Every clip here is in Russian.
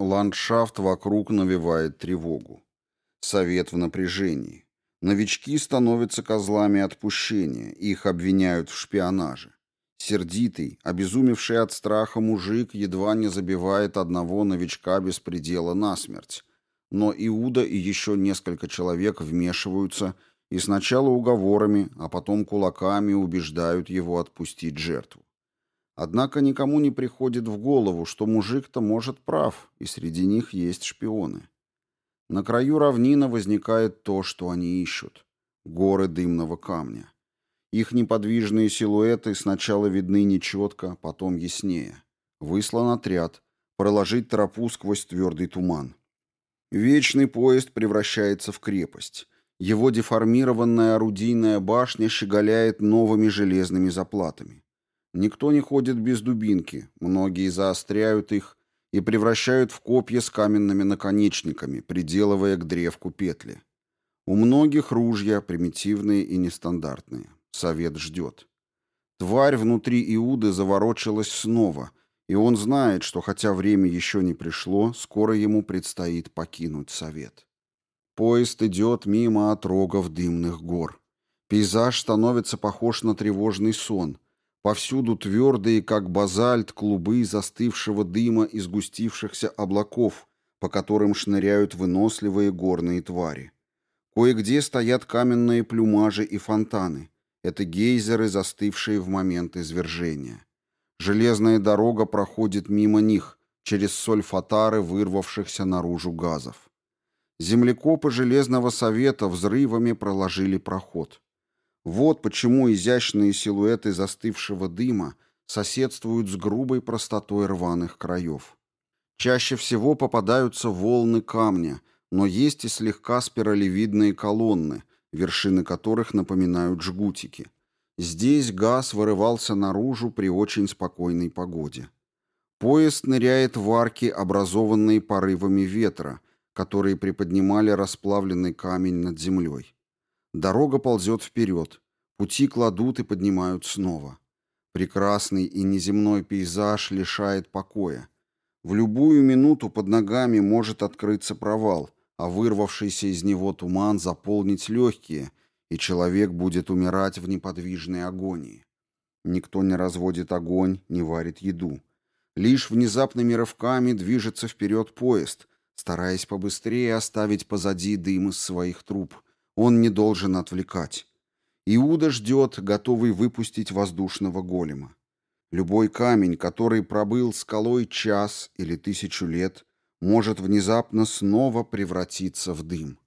Ландшафт вокруг навевает тревогу. Совет в напряжении. Новички становятся козлами отпущения, их обвиняют в шпионаже. Сердитый, обезумевший от страха мужик едва не забивает одного новичка без предела насмерть. Но Иуда и еще несколько человек вмешиваются и сначала уговорами, а потом кулаками убеждают его отпустить жертву. Однако никому не приходит в голову, что мужик-то может прав, и среди них есть шпионы. На краю равнина возникает то, что они ищут — горы дымного камня. Их неподвижные силуэты сначала видны нечетко, потом яснее. Выслан отряд, проложить тропу сквозь твердый туман. Вечный поезд превращается в крепость. Его деформированная орудийная башня щеголяет новыми железными заплатами. Никто не ходит без дубинки, многие заостряют их и превращают в копья с каменными наконечниками, приделывая к древку петли. У многих ружья примитивные и нестандартные. Совет ждет. Тварь внутри Иуды заворочилась снова, и он знает, что хотя время еще не пришло, скоро ему предстоит покинуть совет. Поезд идет мимо отрогов дымных гор. Пейзаж становится похож на тревожный сон — Повсюду твердые, как базальт, клубы застывшего дыма и сгустившихся облаков, по которым шныряют выносливые горные твари. Кое-где стоят каменные плюмажи и фонтаны. Это гейзеры, застывшие в момент извержения. Железная дорога проходит мимо них, через сольфатары вырвавшихся наружу газов. Землекопы Железного Совета взрывами проложили проход. Вот почему изящные силуэты застывшего дыма соседствуют с грубой простотой рваных краев. Чаще всего попадаются волны камня, но есть и слегка спиралевидные колонны, вершины которых напоминают жгутики. Здесь газ вырывался наружу при очень спокойной погоде. Поезд ныряет в арки, образованные порывами ветра, которые приподнимали расплавленный камень над землей. Дорога ползет вперед. Пути кладут и поднимают снова. Прекрасный и неземной пейзаж лишает покоя. В любую минуту под ногами может открыться провал, а вырвавшийся из него туман заполнить легкие, и человек будет умирать в неподвижной агонии. Никто не разводит огонь, не варит еду. Лишь внезапными рывками движется вперед поезд, стараясь побыстрее оставить позади дым из своих труб — он не должен отвлекать. Иуда ждет, готовый выпустить воздушного голема. Любой камень, который пробыл скалой час или тысячу лет, может внезапно снова превратиться в дым.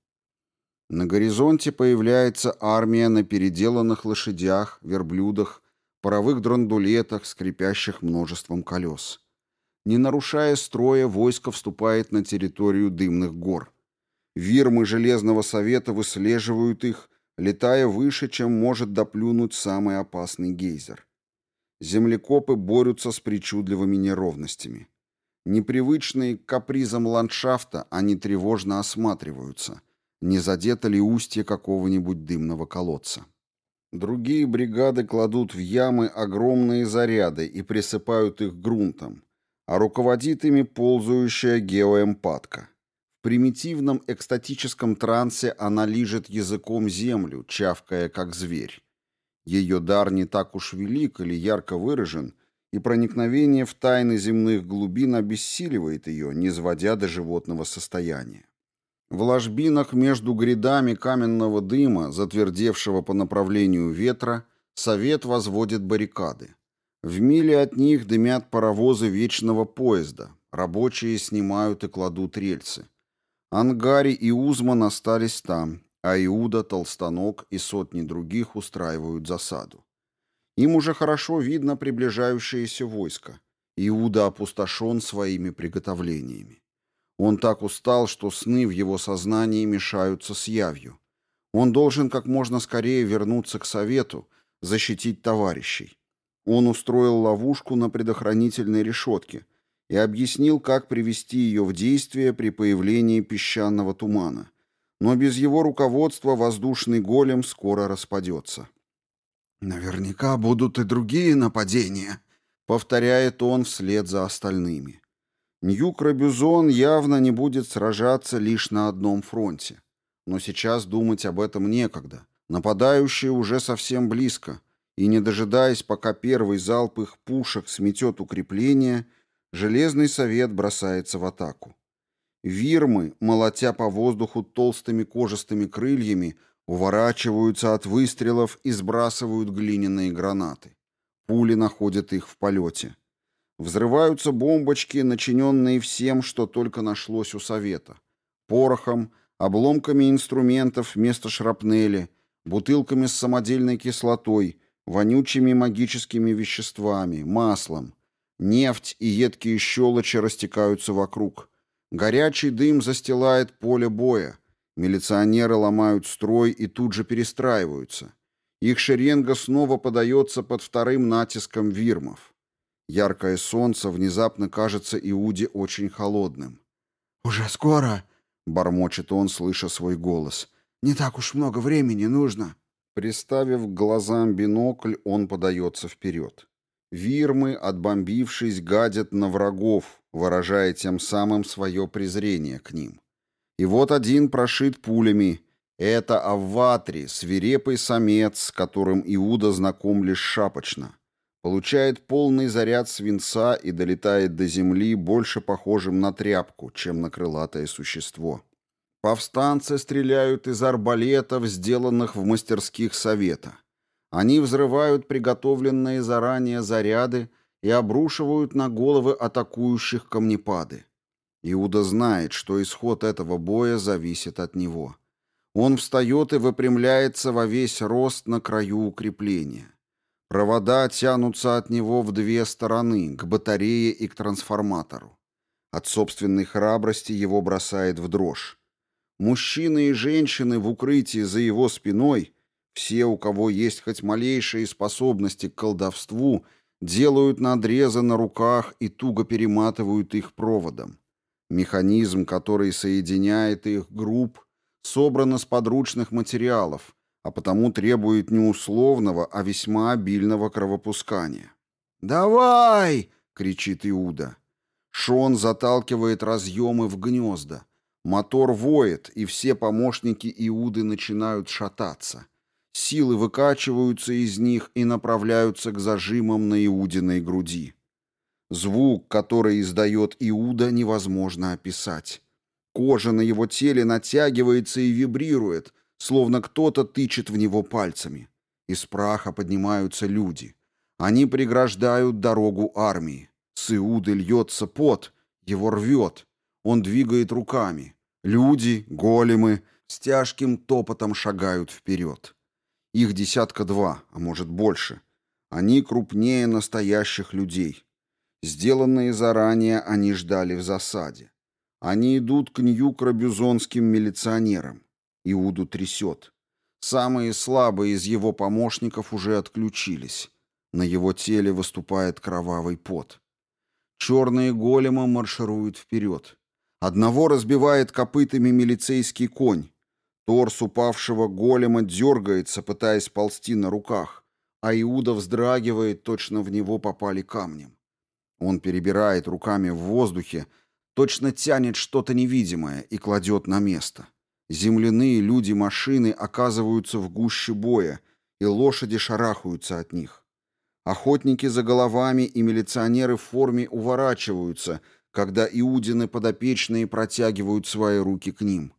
На горизонте появляется армия на переделанных лошадях, верблюдах, паровых драндулетах, скрипящих множеством колес. Не нарушая строя, войско вступает на территорию дымных гор. Вирмы Железного Совета выслеживают их, летая выше, чем может доплюнуть самый опасный гейзер. Землекопы борются с причудливыми неровностями. Непривычные к капризам ландшафта, они тревожно осматриваются, не задето ли устье какого-нибудь дымного колодца. Другие бригады кладут в ямы огромные заряды и присыпают их грунтом, а руководит ими ползающая геоэмпатка примитивном экстатическом трансе она лижет языком землю, чавкая как зверь. Ее дар не так уж велик или ярко выражен, и проникновение в тайны земных глубин обессиливает ее, не сводя до животного состояния. В ложбинах между грядами каменного дыма, затвердевшего по направлению ветра, совет возводит баррикады. В миле от них дымят паровозы вечного поезда, рабочие снимают и кладут рельсы. Ангари и Узман остались там, а Иуда, Толстанок и сотни других устраивают засаду. Им уже хорошо видно приближающееся войско. Иуда опустошен своими приготовлениями. Он так устал, что сны в его сознании мешаются с явью. Он должен как можно скорее вернуться к совету, защитить товарищей. Он устроил ловушку на предохранительной решетке, и объяснил, как привести ее в действие при появлении песчаного тумана. Но без его руководства воздушный голем скоро распадется. «Наверняка будут и другие нападения», — повторяет он вслед за остальными. Ньюк-Рабюзон явно не будет сражаться лишь на одном фронте. Но сейчас думать об этом некогда. Нападающие уже совсем близко, и, не дожидаясь, пока первый залп их пушек сметет укрепление, Железный Совет бросается в атаку. Вирмы, молотя по воздуху толстыми кожистыми крыльями, уворачиваются от выстрелов и сбрасывают глиняные гранаты. Пули находят их в полете. Взрываются бомбочки, начиненные всем, что только нашлось у Совета. Порохом, обломками инструментов вместо шрапнели, бутылками с самодельной кислотой, вонючими магическими веществами, маслом. Нефть и едкие щелочи растекаются вокруг. Горячий дым застилает поле боя. Милиционеры ломают строй и тут же перестраиваются. Их шеренга снова подается под вторым натиском вирмов. Яркое солнце внезапно кажется Иуде очень холодным. «Уже скоро?» — бормочет он, слыша свой голос. «Не так уж много времени нужно». Приставив к глазам бинокль, он подается вперед. Вирмы, отбомбившись, гадят на врагов, выражая тем самым свое презрение к ним. И вот один прошит пулями. Это Авватри, свирепый самец, с которым Иуда знаком лишь шапочно получает полный заряд свинца и долетает до земли больше похожим на тряпку, чем на крылатое существо. Повстанцы стреляют из арбалетов, сделанных в мастерских совета. Они взрывают приготовленные заранее заряды и обрушивают на головы атакующих камнепады. Иуда знает, что исход этого боя зависит от него. Он встает и выпрямляется во весь рост на краю укрепления. Провода тянутся от него в две стороны, к батарее и к трансформатору. От собственной храбрости его бросает в дрожь. Мужчины и женщины в укрытии за его спиной, все, у кого есть хоть малейшие способности к колдовству, делают надрезы на руках и туго перематывают их проводом. Механизм, который соединяет их групп, собран из подручных материалов, а потому требует не условного, а весьма обильного кровопускания. «Давай!» — кричит Иуда. Шон заталкивает разъемы в гнезда. Мотор воет, и все помощники Иуды начинают шататься. Силы выкачиваются из них и направляются к зажимам на Иудиной груди. Звук, который издает Иуда, невозможно описать. Кожа на его теле натягивается и вибрирует, словно кто-то тычет в него пальцами. Из праха поднимаются люди. Они преграждают дорогу армии. С Иуды льется пот, его рвет. Он двигает руками. Люди, големы, с тяжким топотом шагают вперед. Их десятка два, а может больше. Они крупнее настоящих людей. Сделанные заранее, они ждали в засаде. Они идут к нью-крабюзонским милиционерам. Иуду трясет. Самые слабые из его помощников уже отключились. На его теле выступает кровавый пот. Черные големы маршируют вперед. Одного разбивает копытами милицейский конь. Торс упавшего голема дергается, пытаясь ползти на руках, а Иуда вздрагивает, точно в него попали камнем. Он перебирает руками в воздухе, точно тянет что-то невидимое и кладет на место. Земляные люди-машины оказываются в гуще боя, и лошади шарахаются от них. Охотники за головами и милиционеры в форме уворачиваются, когда иудины подопечные протягивают свои руки к ним.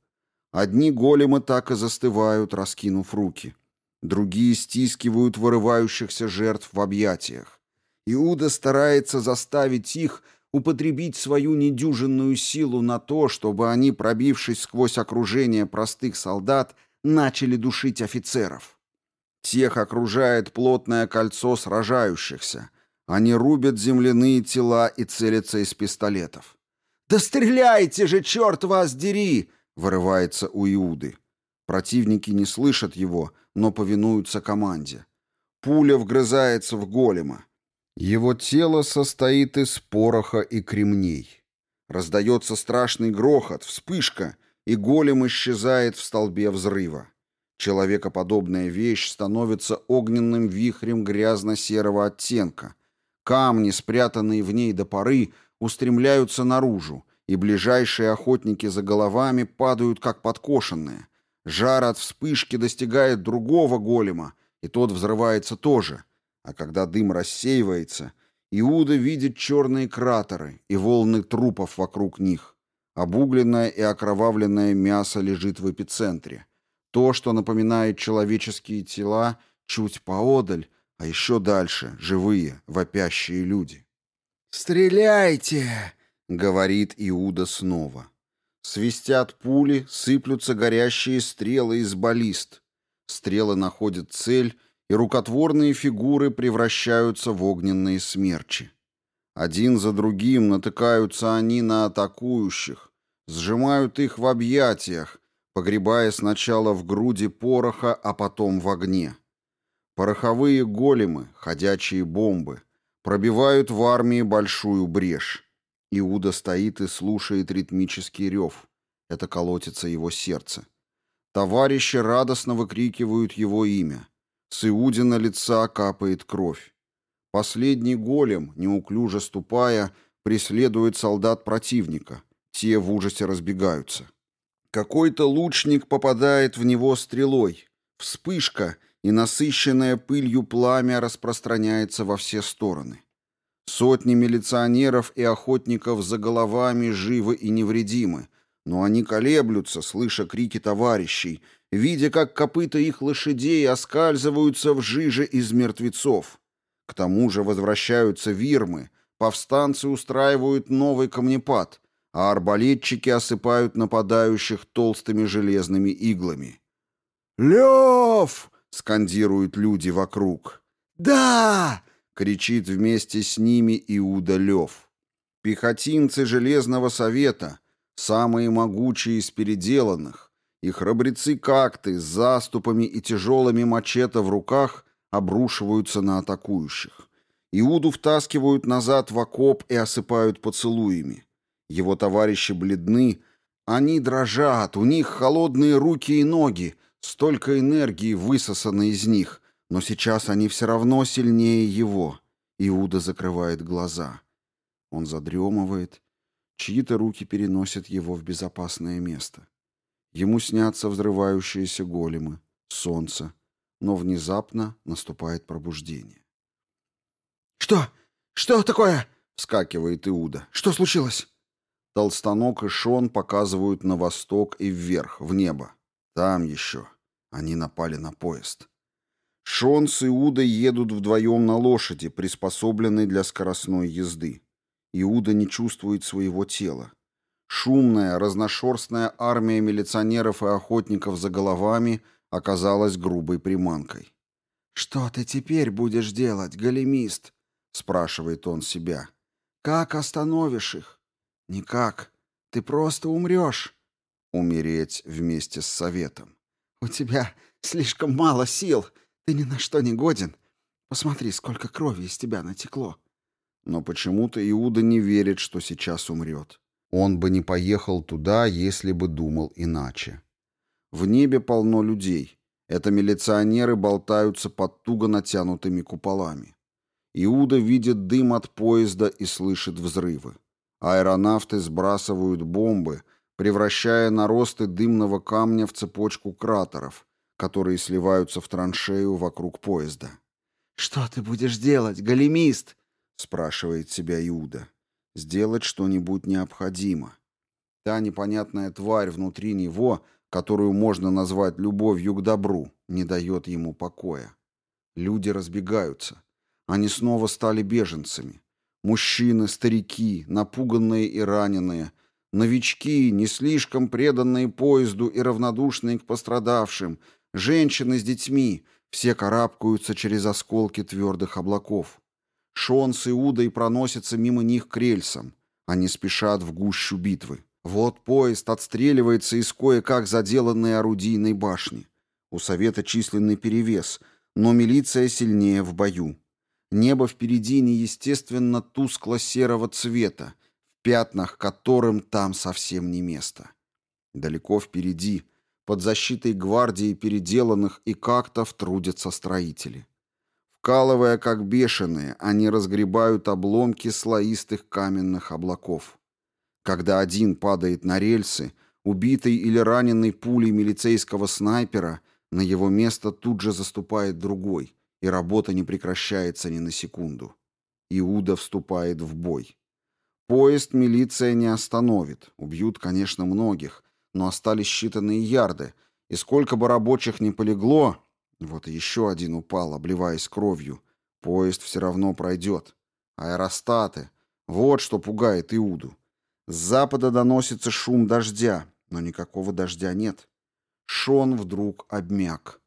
Одни големы так и застывают, раскинув руки. Другие стискивают вырывающихся жертв в объятиях. Иуда старается заставить их употребить свою недюжинную силу на то, чтобы они, пробившись сквозь окружение простых солдат, начали душить офицеров. Тех окружает плотное кольцо сражающихся. Они рубят земляные тела и целятся из пистолетов. «Да стреляйте же, черт вас дери!» — вырывается у Иуды. Противники не слышат его, но повинуются команде. Пуля вгрызается в голема. Его тело состоит из пороха и кремней. Раздается страшный грохот, вспышка, и голем исчезает в столбе взрыва. Человекоподобная вещь становится огненным вихрем грязно-серого оттенка. Камни, спрятанные в ней до поры, устремляются наружу, и ближайшие охотники за головами падают как подкошенные. Жар от вспышки достигает другого голема, и тот взрывается тоже. А когда дым рассеивается, Иуда видит черные кратеры и волны трупов вокруг них. Обугленное и окровавленное мясо лежит в эпицентре. То, что напоминает человеческие тела, чуть поодаль, а еще дальше — живые, вопящие люди. «Стреляйте!» — говорит Иуда снова. Свистят пули, сыплются горящие стрелы из баллист. Стрелы находят цель, и рукотворные фигуры превращаются в огненные смерчи. Один за другим натыкаются они на атакующих, сжимают их в объятиях, погребая сначала в груди пороха, а потом в огне. Пороховые големы, ходячие бомбы, пробивают в армии большую брешь. Иуда стоит и слушает ритмический рев. Это колотится его сердце. Товарищи радостно выкрикивают его имя. С Иудина лица капает кровь. Последний голем, неуклюже ступая, преследует солдат противника. Те в ужасе разбегаются. Какой-то лучник попадает в него стрелой. Вспышка, и насыщенное пылью пламя распространяется во все стороны. Сотни милиционеров и охотников за головами живы и невредимы, но они колеблются, слыша крики товарищей, видя, как копыта их лошадей оскальзываются в жиже из мертвецов. К тому же возвращаются вирмы, повстанцы устраивают новый камнепад, а арбалетчики осыпают нападающих толстыми железными иглами. «Лев!» — скандируют люди вокруг. «Да!» — кричит вместе с ними Иуда Лев. Пехотинцы Железного Совета, самые могучие из переделанных, и храбрецы-какты с заступами и тяжелыми мачете в руках обрушиваются на атакующих. Иуду втаскивают назад в окоп и осыпают поцелуями. Его товарищи бледны, они дрожат, у них холодные руки и ноги, столько энергии высосано из них, но сейчас они все равно сильнее его. Иуда закрывает глаза. Он задремывает, чьи-то руки переносят его в безопасное место. Ему снятся взрывающиеся големы, солнце, но внезапно наступает пробуждение. «Что? Что такое?» — вскакивает Иуда. «Что случилось?» Толстанок и Шон показывают на восток и вверх, в небо. Там еще. Они напали на поезд. Шон с Иудой едут вдвоем на лошади, приспособленной для скоростной езды. Иуда не чувствует своего тела. Шумная, разношерстная армия милиционеров и охотников за головами оказалась грубой приманкой. «Что ты теперь будешь делать, големист?» — спрашивает он себя. «Как остановишь их?» «Никак. Ты просто умрешь». «Умереть вместе с советом». «У тебя слишком мало сил. Ты ни на что не годен. Посмотри, сколько крови из тебя натекло». Но почему-то Иуда не верит, что сейчас умрет. Он бы не поехал туда, если бы думал иначе. В небе полно людей. Это милиционеры болтаются под туго натянутыми куполами. Иуда видит дым от поезда и слышит взрывы. Аэронавты сбрасывают бомбы, превращая наросты дымного камня в цепочку кратеров, которые сливаются в траншею вокруг поезда. «Что ты будешь делать, големист?» — спрашивает себя Иуда. Сделать что-нибудь необходимо. Та непонятная тварь внутри него, которую можно назвать любовью к добру, не дает ему покоя. Люди разбегаются. Они снова стали беженцами. Мужчины, старики, напуганные и раненые, новички, не слишком преданные поезду и равнодушные к пострадавшим, женщины с детьми, все карабкаются через осколки твердых облаков. Шон с Иудой проносятся мимо них к рельсам. Они спешат в гущу битвы. Вот поезд отстреливается из кое-как заделанной орудийной башни. У совета численный перевес, но милиция сильнее в бою. Небо впереди неестественно тускло-серого цвета, в пятнах которым там совсем не место. Далеко впереди, под защитой гвардии переделанных и как-то трудятся строители Вкалывая как бешеные, они разгребают обломки слоистых каменных облаков. Когда один падает на рельсы, убитый или раненый пулей милицейского снайпера, на его место тут же заступает другой, и работа не прекращается ни на секунду. Иуда вступает в бой. Поезд милиция не остановит. Убьют, конечно, многих, но остались считанные ярды, и сколько бы рабочих не полегло, вот еще один упал, обливаясь кровью, поезд все равно пройдет. Аэростаты. Вот что пугает Иуду. С запада доносится шум дождя, но никакого дождя нет. Шон вдруг обмяк.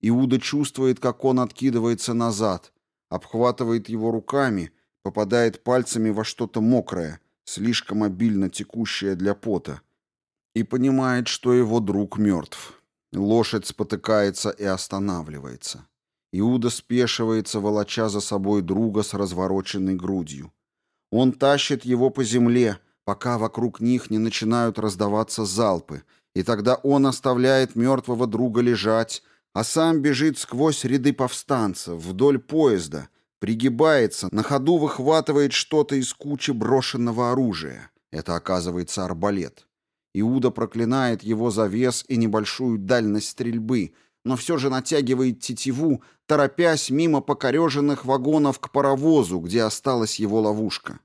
Иуда чувствует, как он откидывается назад, обхватывает его руками, попадает пальцами во что-то мокрое, слишком обильно текущее для пота, и понимает, что его друг мертв. Лошадь спотыкается и останавливается. Иуда спешивается, волоча за собой друга с развороченной грудью. Он тащит его по земле, пока вокруг них не начинают раздаваться залпы, и тогда он оставляет мертвого друга лежать, а сам бежит сквозь ряды повстанцев, вдоль поезда, пригибается, на ходу выхватывает что-то из кучи брошенного оружия. Это оказывается арбалет. Иуда проклинает его за вес и небольшую дальность стрельбы, но все же натягивает тетиву, торопясь мимо покореженных вагонов к паровозу, где осталась его ловушка.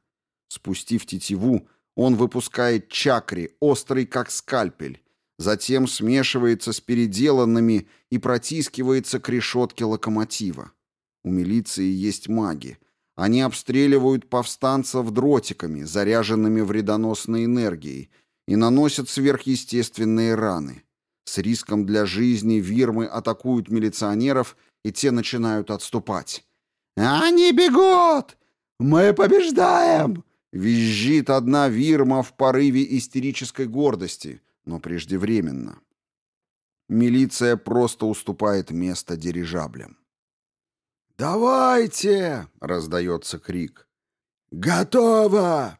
Спустив тетиву, он выпускает чакри, острый как скальпель, затем смешивается с переделанными и протискивается к решетке локомотива. У милиции есть маги. Они обстреливают повстанцев дротиками, заряженными вредоносной энергией, и наносят сверхъестественные раны. С риском для жизни вирмы атакуют милиционеров, и те начинают отступать. «Они бегут! Мы побеждаем!» Визжит одна вирма в порыве истерической гордости, но преждевременно. Милиция просто уступает место дирижаблям. «Давайте!» — раздается крик. «Готово!»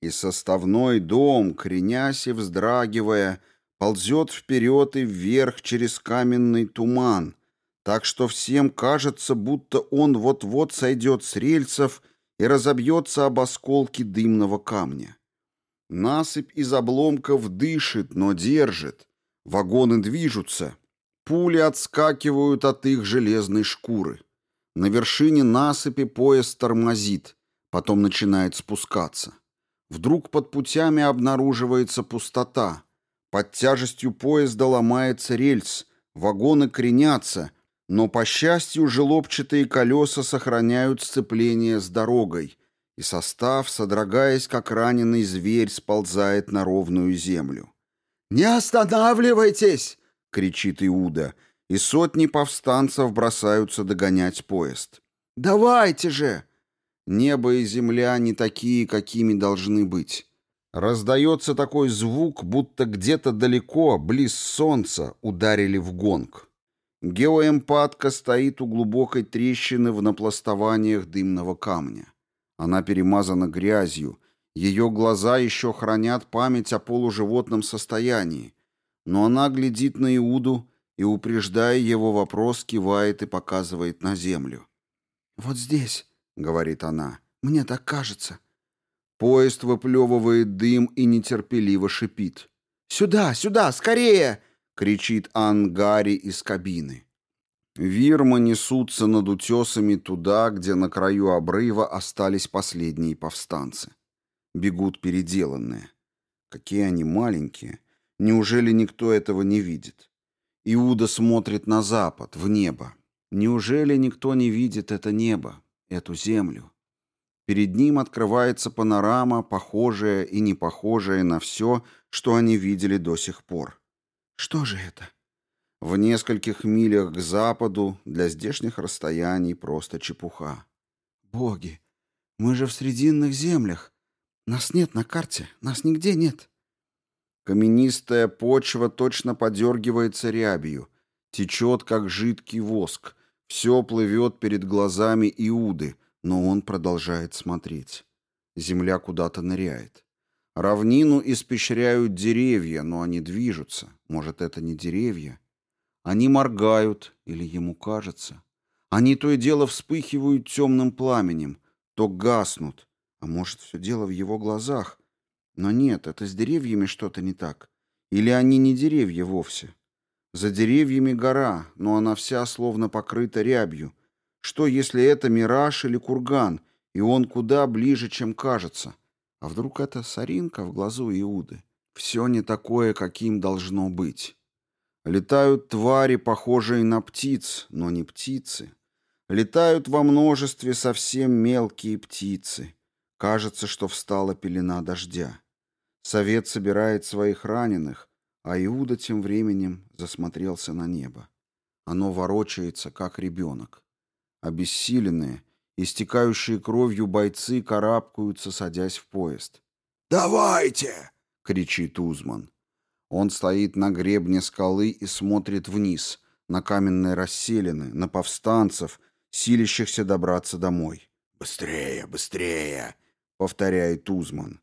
И составной дом, кренясь и вздрагивая, ползет вперед и вверх через каменный туман, так что всем кажется, будто он вот-вот сойдет с рельсов и разобьется об осколки дымного камня. Насыпь из обломков дышит, но держит. Вагоны движутся. Пули отскакивают от их железной шкуры. На вершине насыпи поезд тормозит, потом начинает спускаться. Вдруг под путями обнаруживается пустота. Под тяжестью поезда ломается рельс, вагоны кренятся, но, по счастью, желобчатые колеса сохраняют сцепление с дорогой, и состав, содрогаясь, как раненый зверь, сползает на ровную землю. «Не останавливайтесь!» — кричит Иуда, и сотни повстанцев бросаются догонять поезд. «Давайте же!» Небо и земля не такие, какими должны быть. Раздается такой звук, будто где-то далеко, близ солнца, ударили в гонг. Геоэмпатка стоит у глубокой трещины в напластованиях дымного камня. Она перемазана грязью, ее глаза еще хранят память о полуживотном состоянии, но она глядит на Иуду и, упреждая его вопрос, кивает и показывает на землю. «Вот здесь», говорит она. «Мне так кажется». Поезд выплевывает дым и нетерпеливо шипит. «Сюда, сюда, скорее!» — кричит Ангари из кабины. Вирмы несутся над утесами туда, где на краю обрыва остались последние повстанцы. Бегут переделанные. Какие они маленькие. Неужели никто этого не видит? Иуда смотрит на запад, в небо. Неужели никто не видит это небо? Эту землю. Перед ним открывается панорама, похожая и не похожая на все, что они видели до сих пор. Что же это? В нескольких милях к западу для здешних расстояний просто чепуха. Боги, мы же в срединных землях. Нас нет на карте, нас нигде нет. Каменистая почва точно подергивается рябью, течет, как жидкий воск, все плывет перед глазами Иуды, но он продолжает смотреть. Земля куда-то ныряет. Равнину испещряют деревья, но они движутся. Может, это не деревья? Они моргают, или ему кажется. Они то и дело вспыхивают темным пламенем, то гаснут. А может, все дело в его глазах? Но нет, это с деревьями что-то не так. Или они не деревья вовсе? За деревьями гора, но она вся словно покрыта рябью. Что, если это мираж или курган, и он куда ближе, чем кажется? А вдруг это соринка в глазу Иуды? Все не такое, каким должно быть. Летают твари, похожие на птиц, но не птицы. Летают во множестве совсем мелкие птицы. Кажется, что встала пелена дождя. Совет собирает своих раненых, а Иуда тем временем засмотрелся на небо. Оно ворочается, как ребенок. Обессиленные, истекающие кровью бойцы карабкаются, садясь в поезд. «Давайте!» — кричит Узман. Он стоит на гребне скалы и смотрит вниз, на каменные расселины, на повстанцев, силящихся добраться домой. «Быстрее, быстрее!» — повторяет Узман.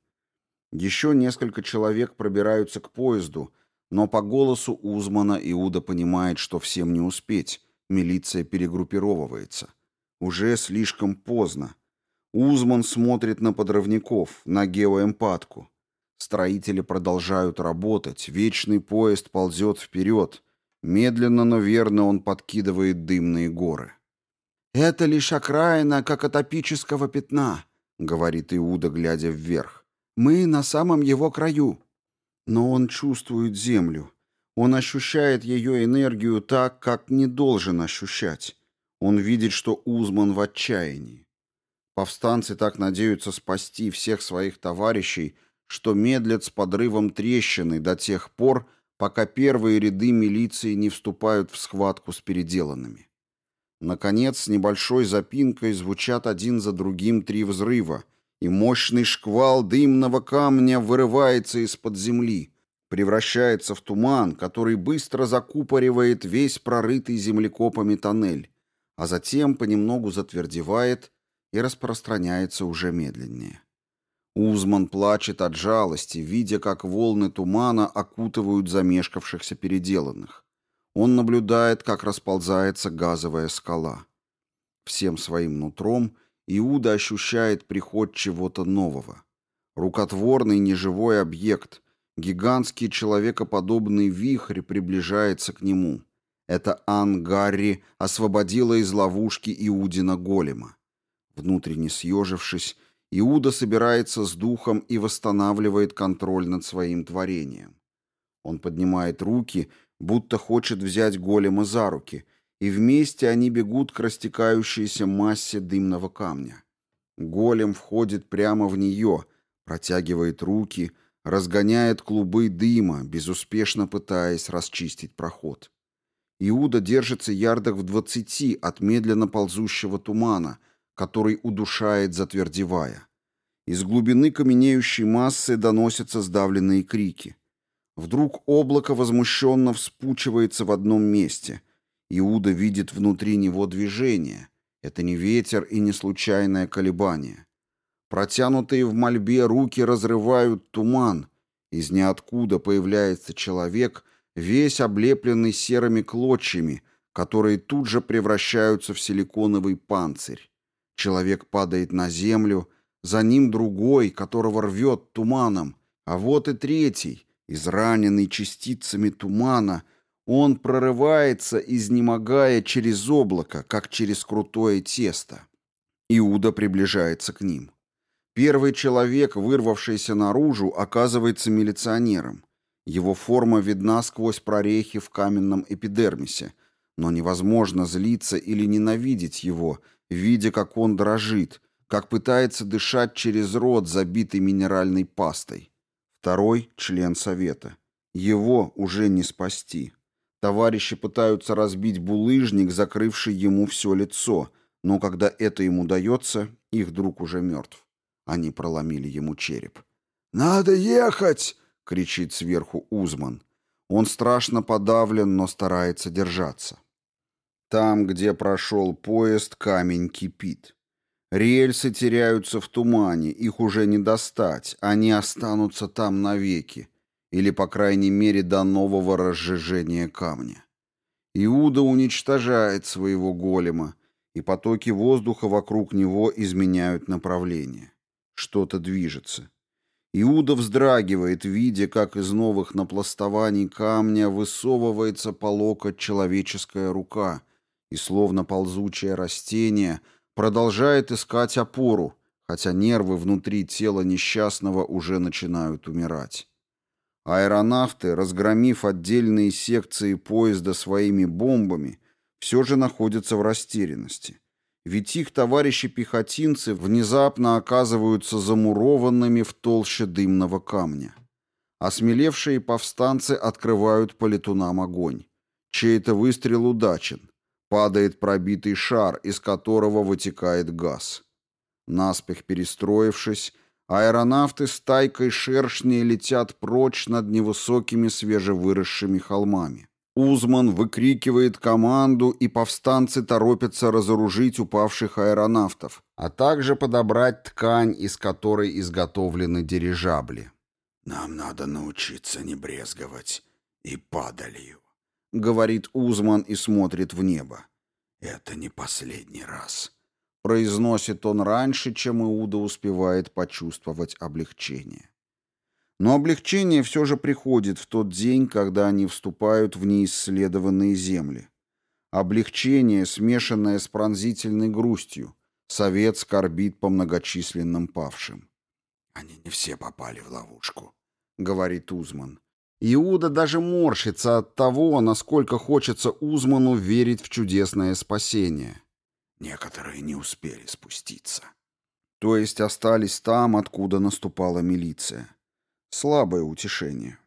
Еще несколько человек пробираются к поезду, но по голосу Узмана Иуда понимает, что всем не успеть. Милиция перегруппировывается. Уже слишком поздно. Узман смотрит на подрывников, на геоэмпатку. Строители продолжают работать, вечный поезд ползет вперед. Медленно, но верно он подкидывает дымные горы. «Это лишь окраина, как от опического пятна», — говорит Иуда, глядя вверх. Мы на самом его краю. Но он чувствует землю. Он ощущает ее энергию так, как не должен ощущать. Он видит, что Узман в отчаянии. Повстанцы так надеются спасти всех своих товарищей, что медлят с подрывом трещины до тех пор, пока первые ряды милиции не вступают в схватку с переделанными. Наконец, с небольшой запинкой звучат один за другим три взрыва, и мощный шквал дымного камня вырывается из-под земли, превращается в туман, который быстро закупоривает весь прорытый землекопами тоннель, а затем понемногу затвердевает и распространяется уже медленнее. Узман плачет от жалости, видя, как волны тумана окутывают замешкавшихся переделанных. Он наблюдает, как расползается газовая скала. Всем своим нутром – Иуда ощущает приход чего-то нового. Рукотворный неживой объект, гигантский человекоподобный вихрь приближается к нему. Это Ан Гарри освободила из ловушки Иудина голема. Внутренне съежившись, Иуда собирается с духом и восстанавливает контроль над своим творением. Он поднимает руки, будто хочет взять голема за руки, и вместе они бегут к растекающейся массе дымного камня. Голем входит прямо в нее, протягивает руки, разгоняет клубы дыма, безуспешно пытаясь расчистить проход. Иуда держится ярдах в двадцати от медленно ползущего тумана, который удушает, затвердевая. Из глубины каменеющей массы доносятся сдавленные крики. Вдруг облако возмущенно вспучивается в одном месте, Иуда видит внутри него движение. Это не ветер и не случайное колебание. Протянутые в мольбе руки разрывают туман. Из ниоткуда появляется человек, весь облепленный серыми клочьями, которые тут же превращаются в силиконовый панцирь. Человек падает на землю, за ним другой, которого рвет туманом, а вот и третий, израненный частицами тумана — он прорывается, изнемогая через облако, как через крутое тесто. Иуда приближается к ним. Первый человек, вырвавшийся наружу, оказывается милиционером. Его форма видна сквозь прорехи в каменном эпидермисе, но невозможно злиться или ненавидеть его, видя, как он дрожит, как пытается дышать через рот, забитый минеральной пастой. Второй — член совета. Его уже не спасти. Товарищи пытаются разбить булыжник, закрывший ему все лицо, но когда это им удается, их друг уже мертв. Они проломили ему череп. «Надо ехать!» — кричит сверху Узман. Он страшно подавлен, но старается держаться. Там, где прошел поезд, камень кипит. Рельсы теряются в тумане, их уже не достать, они останутся там навеки или, по крайней мере, до нового разжижения камня. Иуда уничтожает своего голема, и потоки воздуха вокруг него изменяют направление. Что-то движется. Иуда вздрагивает, видя, как из новых напластований камня высовывается по локоть человеческая рука и, словно ползучее растение, продолжает искать опору, хотя нервы внутри тела несчастного уже начинают умирать. Аэронавты, разгромив отдельные секции поезда своими бомбами, все же находятся в растерянности ведь их товарищи-пехотинцы внезапно оказываются замурованными в толще дымного камня. Осмелевшие повстанцы открывают по летунам огонь. Чей-то выстрел удачен. Падает пробитый шар, из которого вытекает газ. Наспех перестроившись, аэронавты с тайкой шершней летят прочь над невысокими свежевыросшими холмами. Узман выкрикивает команду, и повстанцы торопятся разоружить упавших аэронавтов, а также подобрать ткань, из которой изготовлены дирижабли. «Нам надо научиться не брезговать и падалью», — говорит Узман и смотрит в небо. «Это не последний раз», — произносит он раньше, чем Иуда успевает почувствовать облегчение. Но облегчение все же приходит в тот день, когда они вступают в неисследованные земли. Облегчение, смешанное с пронзительной грустью. Совет скорбит по многочисленным павшим. «Они не все попали в ловушку», — говорит Узман. Иуда даже морщится от того, насколько хочется Узману верить в чудесное спасение. Некоторые не успели спуститься. То есть остались там, откуда наступала милиция. Слабое утешение.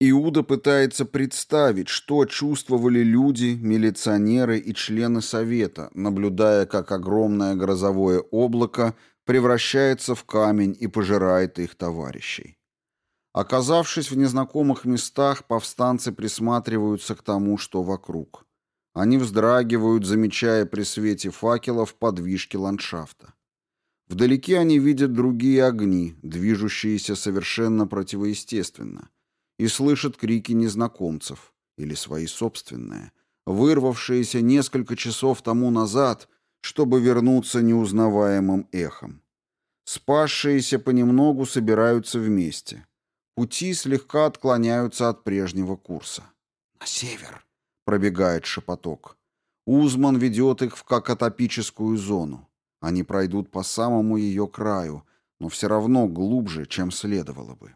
Иуда пытается представить, что чувствовали люди, милиционеры и члены совета, наблюдая, как огромное грозовое облако превращается в камень и пожирает их товарищей. Оказавшись в незнакомых местах, повстанцы присматриваются к тому, что вокруг. Они вздрагивают, замечая при свете факелов подвижки ландшафта. Вдалеке они видят другие огни, движущиеся совершенно противоестественно, и слышат крики незнакомцев, или свои собственные, вырвавшиеся несколько часов тому назад, чтобы вернуться неузнаваемым эхом. Спасшиеся понемногу собираются вместе. Пути слегка отклоняются от прежнего курса. «На север!» — пробегает шепоток. Узман ведет их в какотопическую зону. Они пройдут по самому ее краю, но все равно глубже, чем следовало бы.